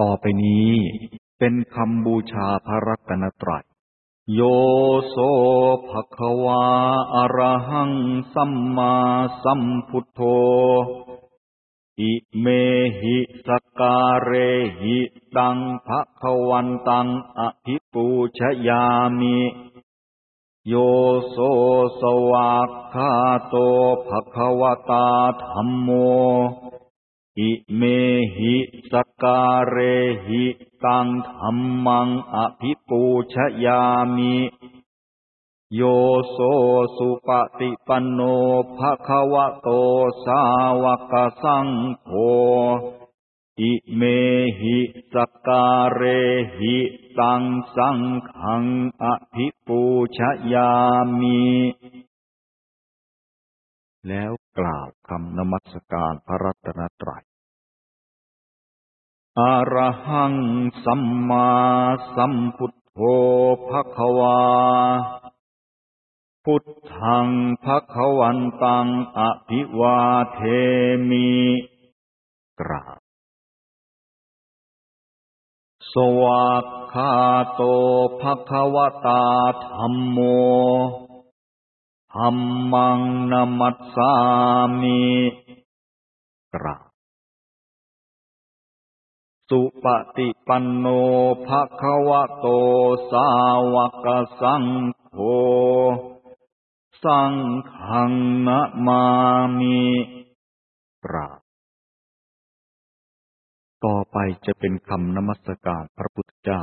ต่อไปนี้เป็นคำบูชาพระรัตนตรัยโยโสภควาอรหังสัมมาสัมพุทโธ อิเมหิสการเรหิตังภควันตังอภิปูชยามิโยโสสวากขาโตภควตาธรรมโม อิเมหิสการเรหิตังธรรมังอภิปูชยามิโยโสสุปฏิปันโนภะคะวะโตสาวกสังโฆอิเมหิสการเรหิตังสังขังอภิปูชยามิแล้ว กล่าวคำนมัสการพระรัตนตรัยอรหังสัมมาสัมพุทโธภควา พุทธังภควันตังอภิวาเทมิกราบสวากขาโตภควตาธรรมโม ธรรมังนมัสสามิกราบสุปฏิปันโนภะคะวะโตสาวกสังโฆสังขังนะมามิกราบต่อไปจะเป็นคำนมัสการพระพุทธเจ้า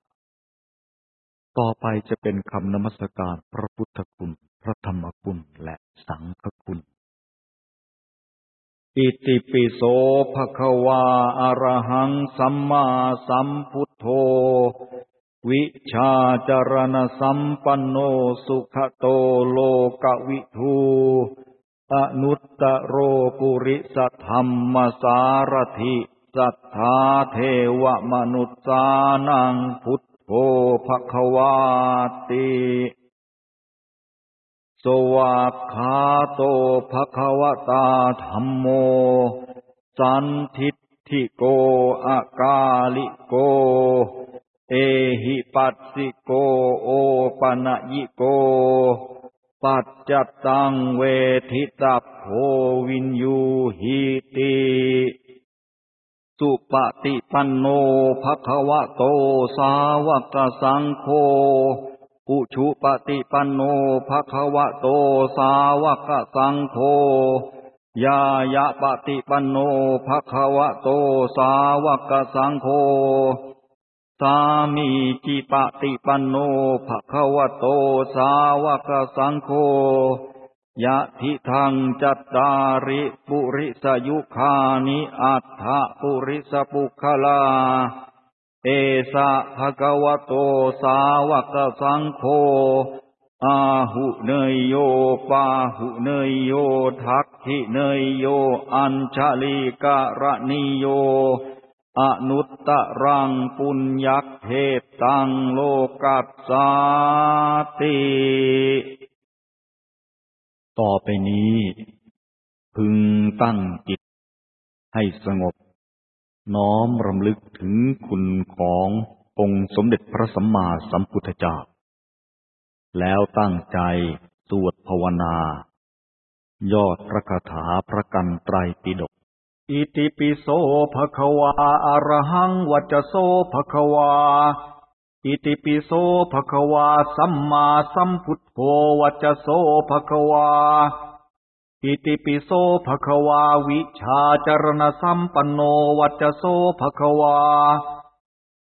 ต่อไปจะเป็นคำนมัสการพระพุทธคุณ พระธรรมคุณ และสังฆคุณ อิติปิโสภะคะวาอรหังสัมมาสัมพุทโธ วิชาจารณสัมปันโนสุขโตโลกวิทูอนุตตโรปุริสธรรมสารถิสัทธาเทวมนุษสานังพุท โธภควาติสวากขาโตภควตาธรรมโม สันทิทิโกอากาลิโก เอหิปัสสิโกโอปะนะยิโก ปัจจตังเวทิตาโพวินยูหิติ สุปฏิปันโนภควะโตสาวกสังโฆอุชุปฏิปันโนภควะโตสาวกสังโฆยายะปฏิปันโนภควะโตสาวกสังโฆสามีจิปฏิปันโนภควะโตสาวกสังโฆ ยะทิทังจัตตาริปุริสยุคานิอัฏฐปุริสปุคลา เอสะภะคะวโตสาวกสังโฆอาหุเนยโยปาหุเนยโยทักขิเนยโยอัญชลีกะระนิโย อนุตตรังปุญญักเทตังโลกัสสาติ ต่อไปนี้ พึงตั้งจิตให้สงบ น้อมรำลึกถึงคุณขององค์สมเด็จพระสัมมาสัมพุทธเจ้า แล้วตั้งใจสวดภาวนา ยอดพระคาถาพระกันไตรปิฎกอิติปิโสภะควาอรหังวัจโสภะควา อิติปิโสภะคะวาสัมมาสัมพุทโธวัจโสภะคะวา อิติปิโสภะคะวาวิชาจรณสัมปันโนวัจโสภะคะวา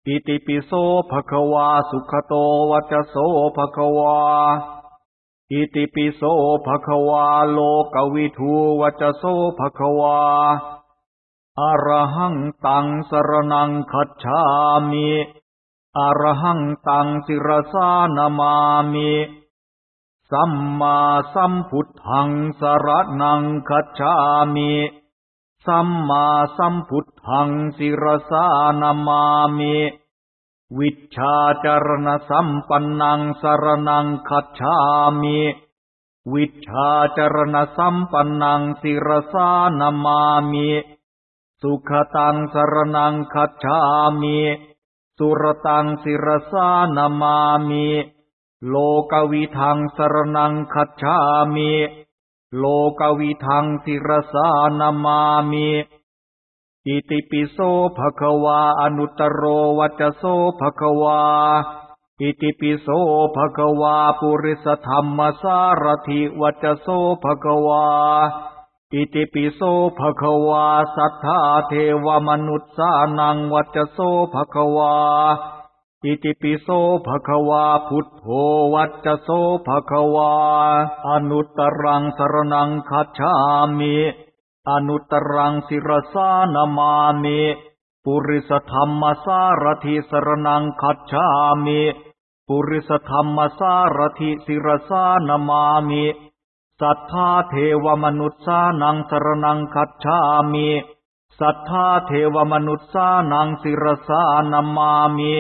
อิติปิโสภะคะวาสุขโตวัจโสภะคะวา อิติปิโสภะคะวาโลกวิทูวัจโสภะคะวาอรหังตังสรนังคัจฉามิ อรหังตังสิรสานามามิสัมมาสัมพุทธังสรนังคัจฉามิสัมมาสัมพุทธังสิรสานามามิวิชาจารณสัมปันนังสรนังคัจฉามิวิชาจารณสัมปันนังสิรสานามามิสุขตังสรนังคัจฉามิ สุรตังสิรสานามามิ โลกวิทังสรนังคัจฉามิ โลกวิทังสิรสานามามิอิติปิโสภะควาอนุตตโรวัจโสภะควา อิติปิโสภะควาปุริสธรรมสารถิวัจโสภะควา อิติปิโสภะคะวาสัทธาเทวมนุษสานังวัจโสภะคะวา อิติปิโสภะคะวาพุทโธวัจโสภะคะวา อนุตตรังสรนังคัจฉามิ อนุตตรังสิรสานามามิ ปุริสธรรมสารถิสรนังคัจฉามิ ปุริสธรรมสารถิสิรสานามามิ สัทธาเทวมนุษย์สานังสรนังคัจฉามิสัทธาเทวมนุษย์สานังสิรสานามามิ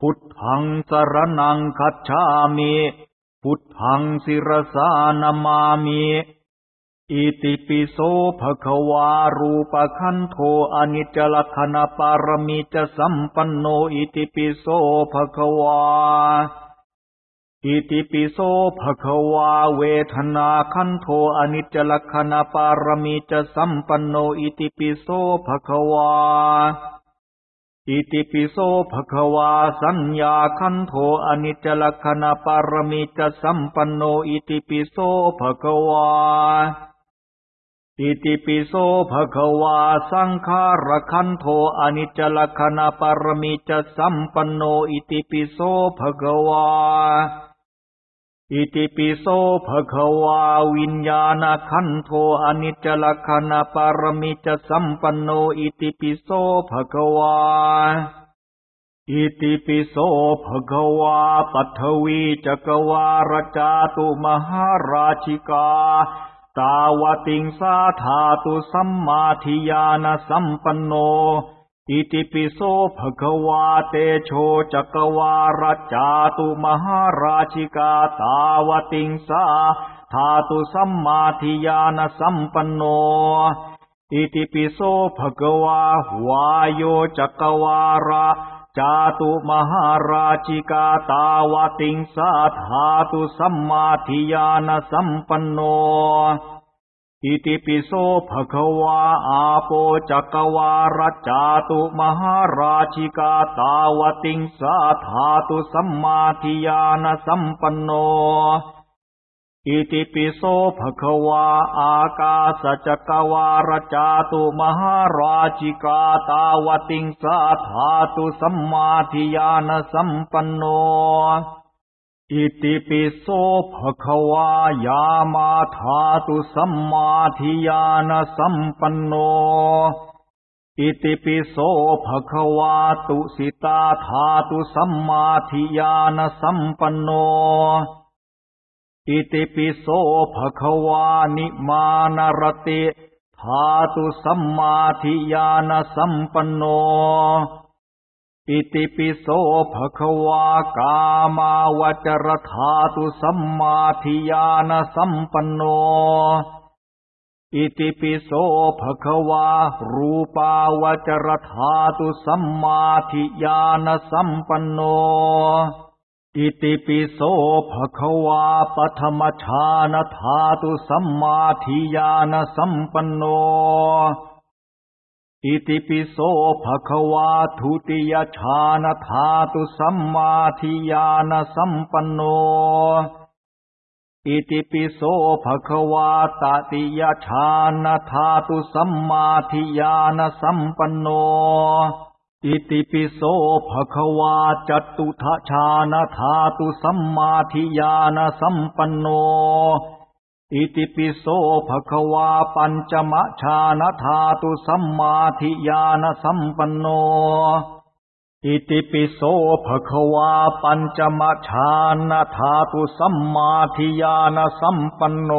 พุทธังสรณังคัจฉามิพุทธังสิรสานะมามิอิติปิโสภควารูปขันโธอนิจจลักขณปารมีจะสัมปันโนอิติปิโสภควา อิติปิโสภะคะวาเวทนาขันโธอนิจจลักขณปารมีจะสัมปันโนอิติปิโสภะคะวา อิติปิโสภะคะวาสัญญาคันโทอนิจจลักขณปารมีจะสัมปันโนอิติปิโสภะคะวา อิติปิโสภะคะวาสังขารคันโทอนิจจลักขณปารมีจะสัมปันโนอิติปิโสภะคะวา อิติปิโสภะคะวาวิญญาณขันโทอนิจจลักขณปารมิจสัมปันโนอิติปิโสภะคะวาอิติปิโสภะคะวาปัทวีจักวารจาตุมหาราชิกา ตาวติงสาธาตุสัมมาทิยานสัมปันโน อิติปิโสภะคะวาเตโชจักวารัจาตุมหาราชิกาตาวติงสาธาตุสัมมาทิยานสัมปันโน อิติปิโสภะคะวาวายโยจักวาระจาตุมหาราชิกาตาวติงสาธาตุสัมมาทิยานสัมปันโน อิติปิโสภะคะวาอาโปจักวารัจจาตุมหาราชิกาตาวติงสาธาตุสัมมาทิยานสัมปันโน อิติปิโสภะคะวาอากาสจักวารัจจาตุมหาราชิกาตาวติงสาธาตุสัมมาทิยานสัมปันโน อิติปิโสภควายามาธาตุสัมมาทิยานสัมปันโน อิติปิโสภควาตุสิตาธาตุสัมมาทิยานสัมปันโน อิติปิโสภควานิมานรติธาตุสัมมาทิยานสัมปันโน อิติปิโสภะคะวากามาวจรธาตุสัมมาทิยานสัมปันโน อิติปิโสภะคะวารูปาวจรธาตุสัมมาทิยานสัมปันโน อิติปิโสภะคะวาปัทมชานธาตุสัมมาทิยานสัมปันโน อิติปิโสภะคะวาทุติยฌานธาตุสัมมาทิยานสัมปันโน อิติปิโสภะคะวาตติยฌานธาตุสัมมาทิยานสัมปันโน อิติปิโสภะคะวาจตุทะฌานธาตุสัมมาทิยานสัมปันโน อิติปิโสภควาปัญจมะชานธาตุสัมมาทิยานสัมปันโน อิติปิโสภควาปัญจมะชานธาตุสัมมาทิยานสัมปันโน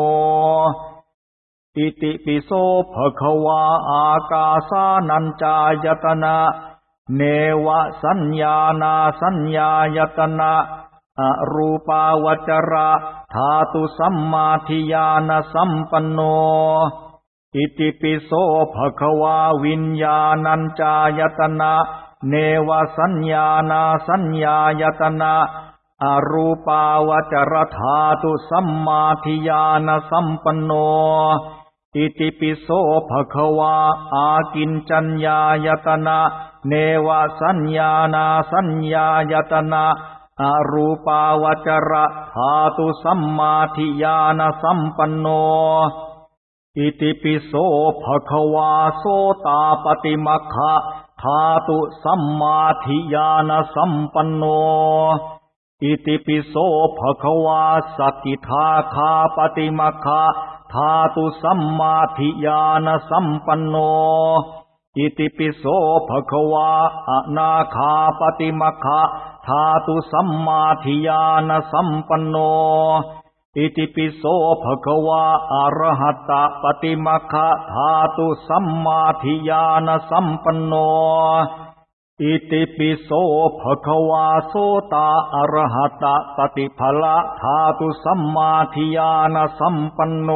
อิติปิโสภควาอากาสานัญจายตนะ เนวสัญญานาสัญญายตนะ อรูปาวจระธาตุสัมมาทิยานสัมปันโน อิติปิโสภควาวิญญาณัญจายตนะเนวสัญญานาสัญญายตนะอรูปาวจรธาตุสัมมาทิยานสัมปันโน อิติปิโสภควาอากินจัญญายตนะเนวสัญญานาสัญญายตนะ อรูปาวจรธาตุสัมมาทิยานสัมปันโน อิติปิโสภควาโสตาปฏิมัคคะธาตุสัมมาทิยานสัมปันโน อิติปิโสภควาสกิทาคาปฏิมาคาธาตุสัมมาทิยานสัมปันโน อิติปิโสภควาอนาคาปฏิมาคา ธาตุสัมมาทิยานสัมปันโน อิติปิโสภควาอรหัตตปฏิมาคะธาตุสัมมาทิยานสัมปันโน อิติปิโสภควาโสตาอรหัตตปฏิภละธาตุสัมมาทิยานสัมปันโน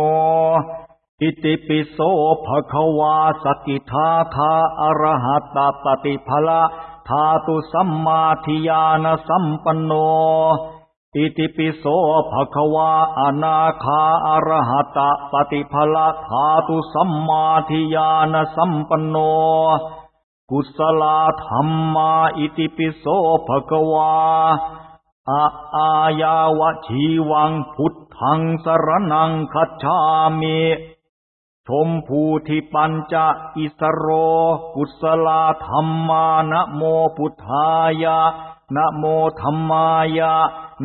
อิติปิโสภควาสกิทาคาอรหัตตปฏิภละ ธาตุสัมมาทิยานสัมปันโน อิติปิโสภควาอนาคาอรหัตปฏิภละธาตุสัมมาทิยานสัมปันโน กุศลธรรมาอิติปิโสภควาอาอายาวชีวังพุทธังสรนังคัจฉามิ ชมภูทิปัญจอิสโร กุศลาธรรมานะโมพุทธายะนะโมธรรมายะ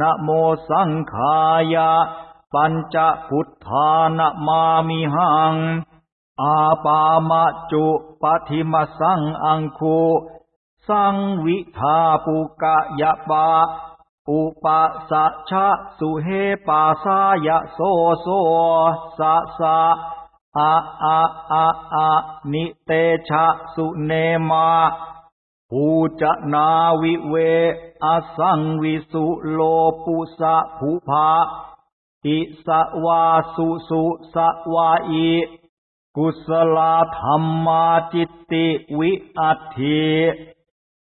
นะโมสังขายะ ปัญจพุทธานะมามิหัง อาปามะจุปฏิมสังอังคูสังวิทาปุกะยะปาอุปสัชะสุเฮปาสายะโซโซสะสะ อะอะอะอะนิเตชะสุเนมาภูจนาวิเวอสังวิสุโลปุสะภูภาอิสวาสุสุสวาอีกุศลาธรรมาจิตติวิอัตถิ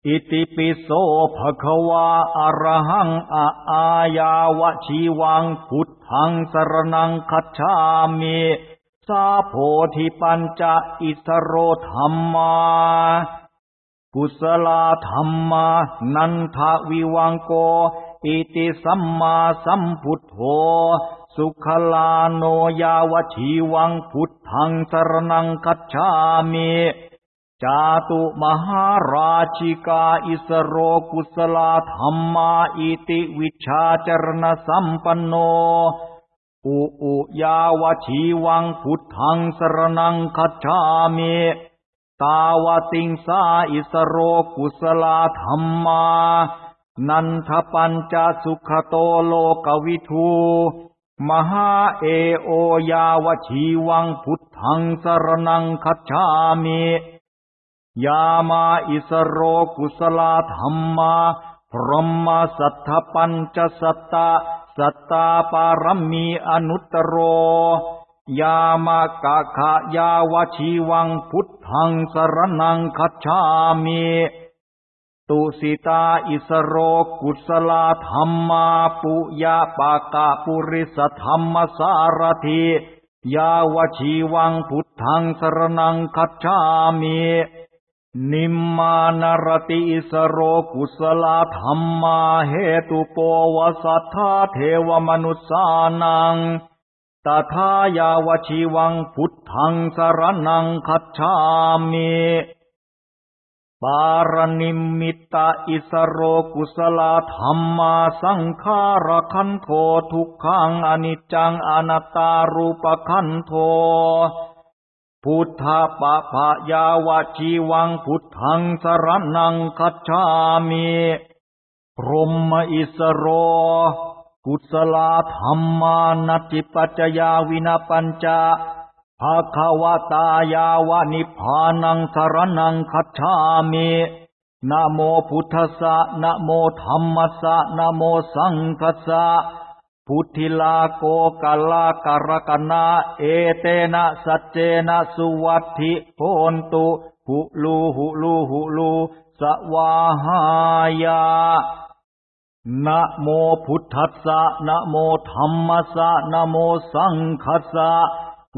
อิติปิโสภควาอรหังอาอายาวชีวังพุทธังสรนังคัจฉามิ สาโพธิปัญจอิสโรธรรมากุศลธรรมานันทวิวังโก อิติสัมมาสัมพุทโธ สุขลาโนยาวชีวังพุทธังสรนังคัจฉามิจาตุมหาราชิกาอิสโรกุศลธรรมาอิติวิชาจรณสัมปันโน อุอุยาวชีวังพุทธังสรนังคัจฉามิตาวติงสาอิสโรกุสลาธรรมา นันทปัญจสุขโตโลกวิทูมหาเอโอยาวชีวังพุทธังสรนังคัจฉามิยามาอิสโรกุสลาธรรมา พรหมสัทธปัญจสัตตา สัตตาปารมีอนุตโร ยามากะขะยาวชีวังพุทธังสรนังคัจฉามิตุสิตาอิสโรกุสลาธรรมาปุยาปากะปุริสธรรมสารถิยาวชีวังพุทธังสรนังคัจฉามิ นิมมานรติอิสโรกุสลาธรรมาเหตุโปวสัทธาเทวมนุสานังตถายาวชีวังพุทธังสรนังคัจฉามิปารณิมิตาอิสโรกุสลาธรรมาสังขารคันโททุกขังอนิจจังอนัตตารูปคันโท พุทธปะภะยาวะชีวังพุทธังสรนังคัจฉามิพรหมอิสโร กุศลธรรมานัติปัจจยาวินาปัญจภาควตายาวะนิพานังสรนังคัจฉามินะโมพุทธัสสะนะโมธรรมัสสะนะโมสังคัสสะ พุทธิลาโกกาลาการกนา เอเตนะสัจเจนะสุวัตถิโพนตุหุลูหุลูหุลูสวาหายานะโมพุทธัสสะนะโมธรรมัสสะนะโมสังคัสสะ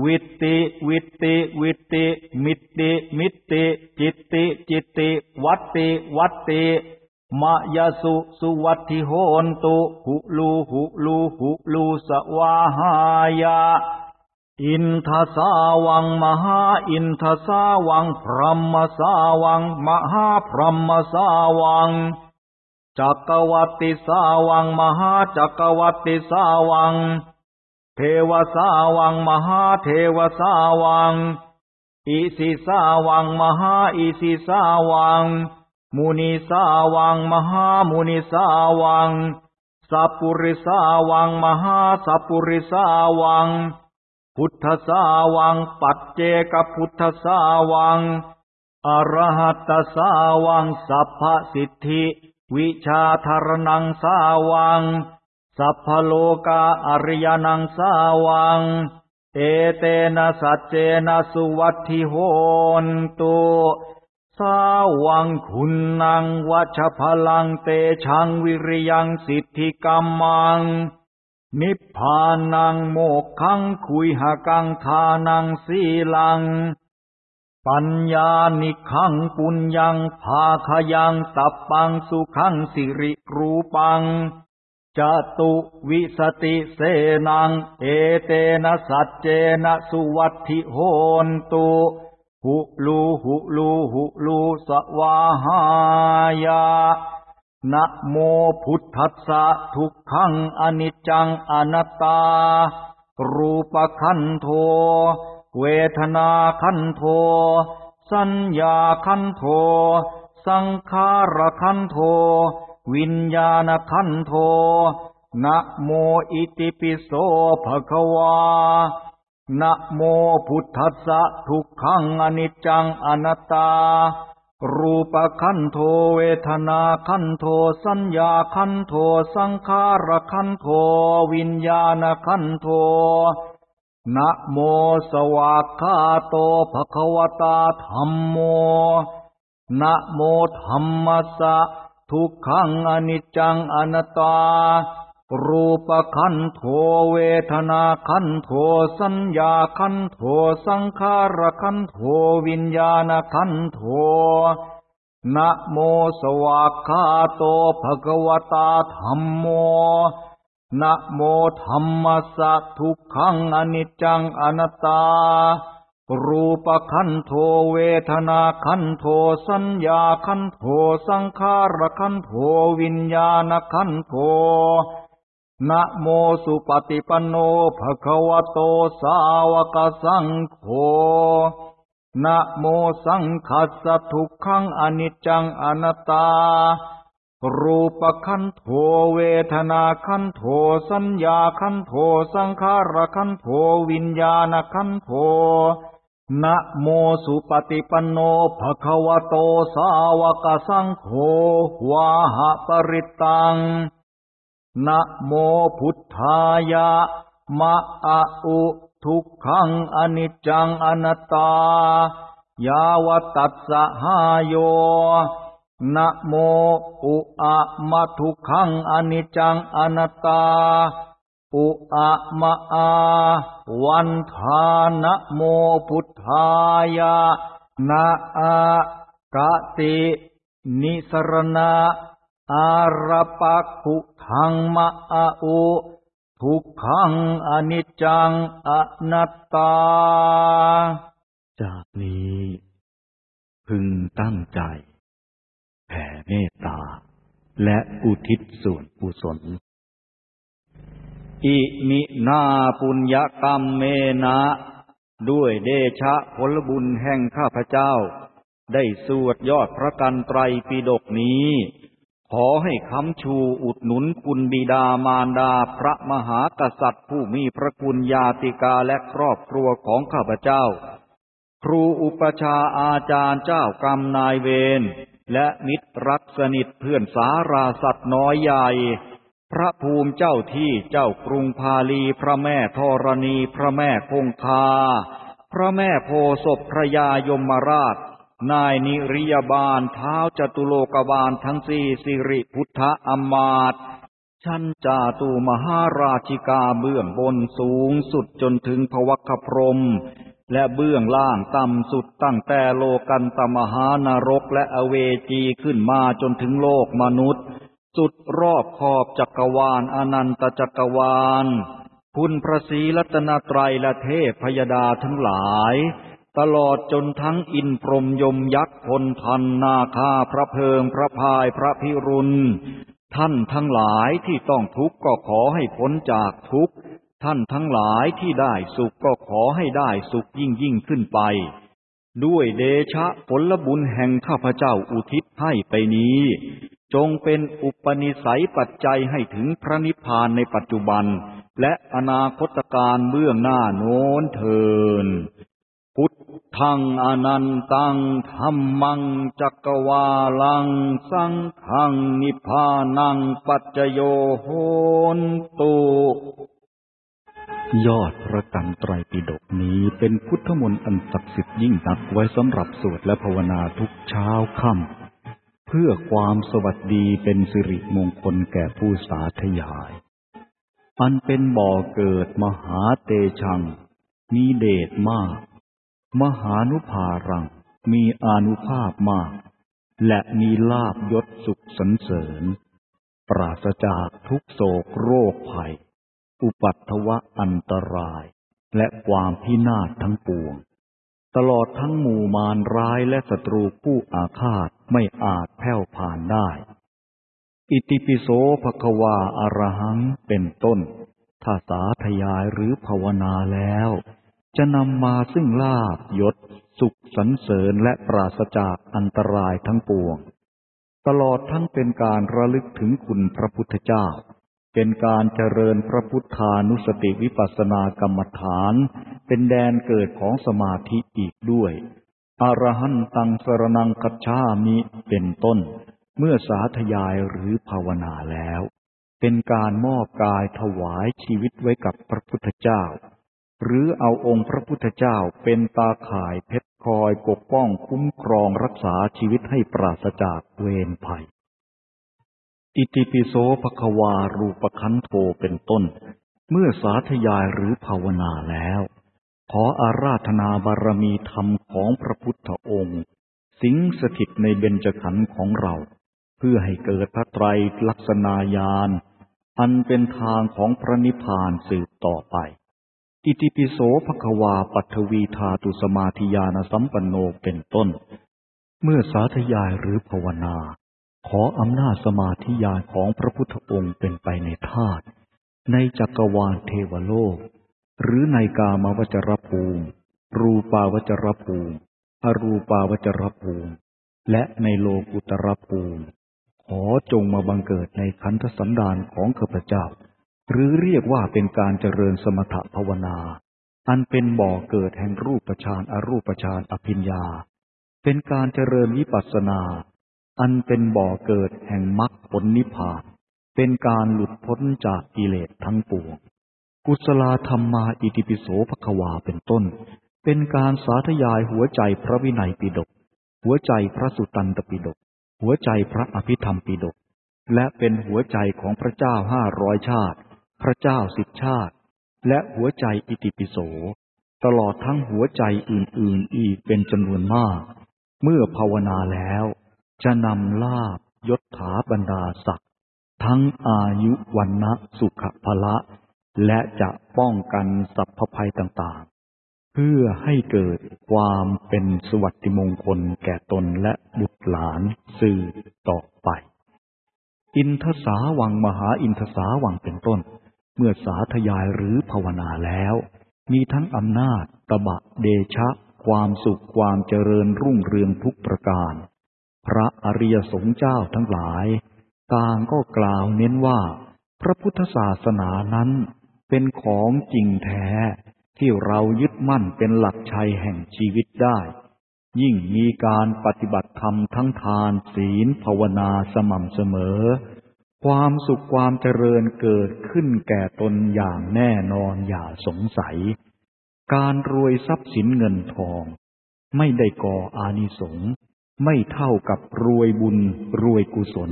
วิติวิติวิติมิติมิติจิตติจิตติวัตติวัตติ มายสุสุวัตถิโหนตุหุลูหุลูหุลูสวาหายาอินทสาวังมหาอินทสาวังพรหมสาวัง มหาพรหมสาวังจักวัติสาวัง มหาจักวัติสาวัง เทวสาวัง มหาเทวสาวัง อิสิสาวัง มหาอิสิสาวัง มุนีสาวังมหามุนีสาวัง สัพปุริสาวังมหาสัพปุริสาวัง พุทธสาวัง ปัจเจกพุทธสาวัง อรหัตสาวัง สัพพสิทธิ วิชาธารนังสาวัง สัพพโลกาอริยนังสาวัง เอเตนะสัจเจนะสุวัตถิโหนตุ สาวังคุณนังวัชพลังเตชังวิริยังสิทธิกรรมัง นิพพานังโมกขังคุยหกังทานังสีลัง ปัญญานิขังปุญญังภาคยังตับปังสุขังสิริรูปังจตุวิสติเสนัง เอเตนะสัจเจนะสุวัติโหนตุ หุลูหุลูหุลูสวาหายานะโมพุทธัสสะทุกขังอนิจจังอนัตตา รูปขันโท เวทนาขันโท สัญญาขันโท สังขารขันโท วิญญาณขันโทนะโมอิติปิโสภะคะวา นะโมพุทธัสสะทุกขังอนิจจังอนัตตา รูปขันโทเวทนาขันโทสัญญาขันโทสังขารขันโทวิญญาณขันโทนะโมสวากขาโตภควตาธรรมโมนะโมธรรมสะทุกขังอนิจจังอนัตตา ปขันโทเวทนาขันโทสัญญาขันโทสังขารขันโทวิญญาณขันโทนะโมสวากขาโตภะคะวตาธรรมโมนะโมธรรมสัทุกขังอนิจจังอนัตตา รูปขันโทเวทนาขันโทสัญญาขันโทสังขารขันโทวิญญาณขันโท นะโมสุปฏิปันโนภะคะวะโตสาวกสังโฆ นะโมสังคัสสทุกขังอนิจจังอนัตตา รูปขันโธเวทนาขันโธสัญญาขันโธสังขารขันโธวิญญาณขันโธนะโมสุปฏิปันโนภะคะวะโตสาวกสังโฆวาหะปริตัง นะโมพุทธายะมะอะอุทุกขังอนิจจังอนัตตายาวตัสสะหายโยนะโมอุอะมะทุกขังอนิจจังอนัตตา อุอะมะอาวันทานะโมพุทธายะนะอากะตินิสรณะ อารปักขุขังมะอาโอทุกขังอนิจจังอนัตตา จากนี้ พึงตั้งใจ แผ่เมตตา และอุทิศส่วนกุศลอิมินาปุญญกรรมเมนะ ด้วยเดชะผลบุญแห่งข้าพเจ้า ได้สวดยอดพระกันไตรปิฎกนี้ ขอให้คำชูอุดหนุนคุณบิดามารดาพระมหากษัตริย์ผู้มีพระคุณญาติกาและครอบครัวของข้าพเจ้า ครูอุปชาอาจารย์เจ้ากรรมนายเวรและมิตรรักสนิทเพื่อนสาราสัตว์น้อยใหญ่ พระภูมิเจ้าที่เจ้ากรุงพาลีพระแม่ธรณีพระแม่คงคา พระแม่โพศพพระยายมราช นายนิริยบาลเท้าจตุโลกบาลทั้งสี่สิริพุทธอมาตชั้นจาตุมหาราชิกาเบื้องบนสูงสุดจนถึงพวัคพรม และเบื้องล่างต่ำสุดตั้งแต่โลกันตมหานรกและอเวจีขึ้นมาจนถึงโลกมนุษย์ สุดรอบขอบจักรวาลอนันตจักรวาล คุณพระศรีรัตนตรัยและเทพพยดาทั้งหลาย ตลอดจนทั้งอินพรมยมยักษ์พลทันนาคาพระเพิงพระพายพระพิรุณ ท่านทั้งหลายที่ต้องทุกข์ก็ขอให้พ้นจากทุกข์ ท่านทั้งหลายที่ได้สุขก็ขอให้ได้สุขยิ่งยิ่งขึ้นไป ด้วยเดชะผลบุญแห่งข้าพเจ้าอุทิศให้ไปนี้ จงเป็นอุปนิสัยปัจจัยให้ถึงพระนิพพานในปัจจุบัน และอนาคตการเบื้องหน้าโน้นเทิน ทังอนันตังธรรมังจักวาลัง สังขังนิพพานังปัจจโยโหนตุยอดพระกันไตรปิฎกนี้เป็นพุทธมนต์อันศักดิ์สิทธิ์ยิ่งนักไว้สำหรับสวดและภาวนาทุกเช้าค่ำเพื่อความสวัสดีเป็นสิริมงคลแก่ผู้สาธยาย อันเป็นบ่อเกิดมหาเตชัง มีเดชมาก มหานุภารัง มีอานุภาพมาก และมีลาบยศสุขสันเสริญ ปราศจากทุกโศกโรคภัย อุปัตถวะอันตราย และความพินาศทั้งปวง ตลอดทั้งหมู่มารร้ายและศัตรูผู้อาฆาตไม่อาจแผ่วผ่านได้ อิติปิโสภควาอารหังเป็นต้น ถ้าสาธยายหรือภาวนาแล้ว จะนำมาซึ่งลาบยศ สุขสันเสริญและปราศจากอันตรายทั้งปวง ตลอดทั้งเป็นการระลึกถึงคุณพระพุทธเจ้า เป็นการเจริญพระพุทธานุสติวิปัสสนากรรมฐาน เป็นแดนเกิดของสมาธิอีกด้วยอรหันตังสรนังคัจฉามิเป็นต้น เมื่อสาธยายหรือภาวนาแล้ว เป็นการมอบกายถวายชีวิตไว้กับพระพุทธเจ้า หรือเอาองค์พระพุทธเจ้าเป็นตาข่ายเพชรคอยปกป้องคุ้มครองรักษาชีวิตให้ปราศจากเวรภัย อิติปิโสภควารูปคันโทเป็นต้น เมื่อสาธยายหรือภาวนาแล้ว ขออาราธนาบารมีธรรมของพระพุทธองค์ สิงสถิตในเบญจขันธ์ของเรา เพื่อให้เกิดพระไตรลักษณายานอันเป็นทางของพระนิพพานสืบต่อไป อิติปิโสภควาปัทวีธาตุสมาธิยานสัมปันโนเป็นต้น เมื่อสาธยายหรือภาวนา ขออำนาจสมาธิญาณของพระพุทธองค์เป็นไปในธาตุในจักรวาลเทวโลก หรือในกามวจรภูมิ รูปาวจรภูมิ อรูปาวจรภูมิ และในโลกุตรภูมิ ขอจงมาบังเกิดในคันธสันดานของข้าพเจ้า หรือเรียกว่าเป็นการเจริญสมถภาวนา อันเป็นบ่อเกิดแห่งรูปฌานอรูปฌานอภิญญา เป็นการเจริญวิปัสสนา อันเป็นบ่อเกิดแห่งมรรคผลนิพพาน เป็นการหลุดพ้นจากกิเลสทั้งปวง กุศลธรรมมาอิติปิโสภควาเป็นต้น เป็นการสาธยายหัวใจพระวินัยปิฎก หัวใจพระสุตันตปิฎก หัวใจพระอภิธรรมปิฎก และเป็นหัวใจของพระเจ้าห้าร้อยชาติ พระเจ้าสิบชาติ และหัวใจอิติปิโส ตลอดทั้งหัวใจอื่นๆอีกเป็นจำนวนมาก เมื่อภาวนาแล้ว จะนำลาบยศถาบรรดาศักดิ์ทั้งอายุวันนะสุขภละ และจะป้องกันสัพพภัยต่างๆ เพื่อให้เกิดความเป็นสวัสดิมงคลแก่ตนและบุตรหลานสื่อต่อไป อินทสาวังมหาอินทสาวังเป็นต้น เมื่อสาธยายหรือภาวนาแล้ว มีทั้งอำนาจตบะเดชะ ความสุขความเจริญรุ่งเรืองทุกประการ พระอริยสงฆ์เจ้าทั้งหลาย ต่างก็กล่าวเน้นว่า พระพุทธศาสนานั้น เป็นของจริงแท้ ที่เรายึดมั่นเป็นหลักชัยแห่งชีวิตได้ ยิ่งมีการปฏิบัติธรรมทั้งทานศีลภาวนาสม่ำเสมอ ความสุขความเจริญเกิดขึ้นแก่ตนอย่างแน่นอนอย่าสงสัย การรวยทรัพย์สินเงินทอง ไม่ได้ก่ออานิสงส์ไม่เท่ากับรวยบุญรวยกุศล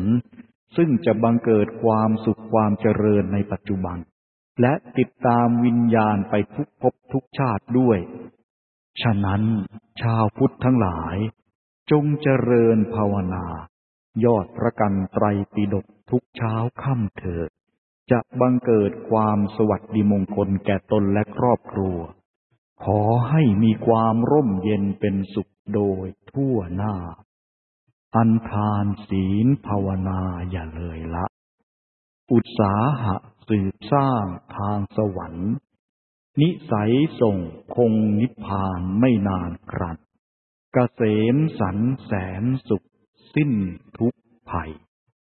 ซึ่งจะบังเกิดความสุขความเจริญในปัจจุบัน และติดตามวิญญาณไปทุกภพทุกชาติด้วย ฉะนั้นชาวพุทธทั้งหลาย จงเจริญภาวนา ยอดพระกันไตรปิฎก ทุกเช้าค่ำเถิด จะบังเกิดความสวัสดิมงคลแก่ตนและครอบครัว ขอให้มีความร่มเย็นเป็นสุขโดยทั่วหน้า อันทานศีลภาวนาอย่าเลยละ อุตสาหะสืบสร้างทางสวรรค์ นิสัยส่งคงนิพพานไม่นานครันกเกษมสันแสนสุขสิ้นทุกภัย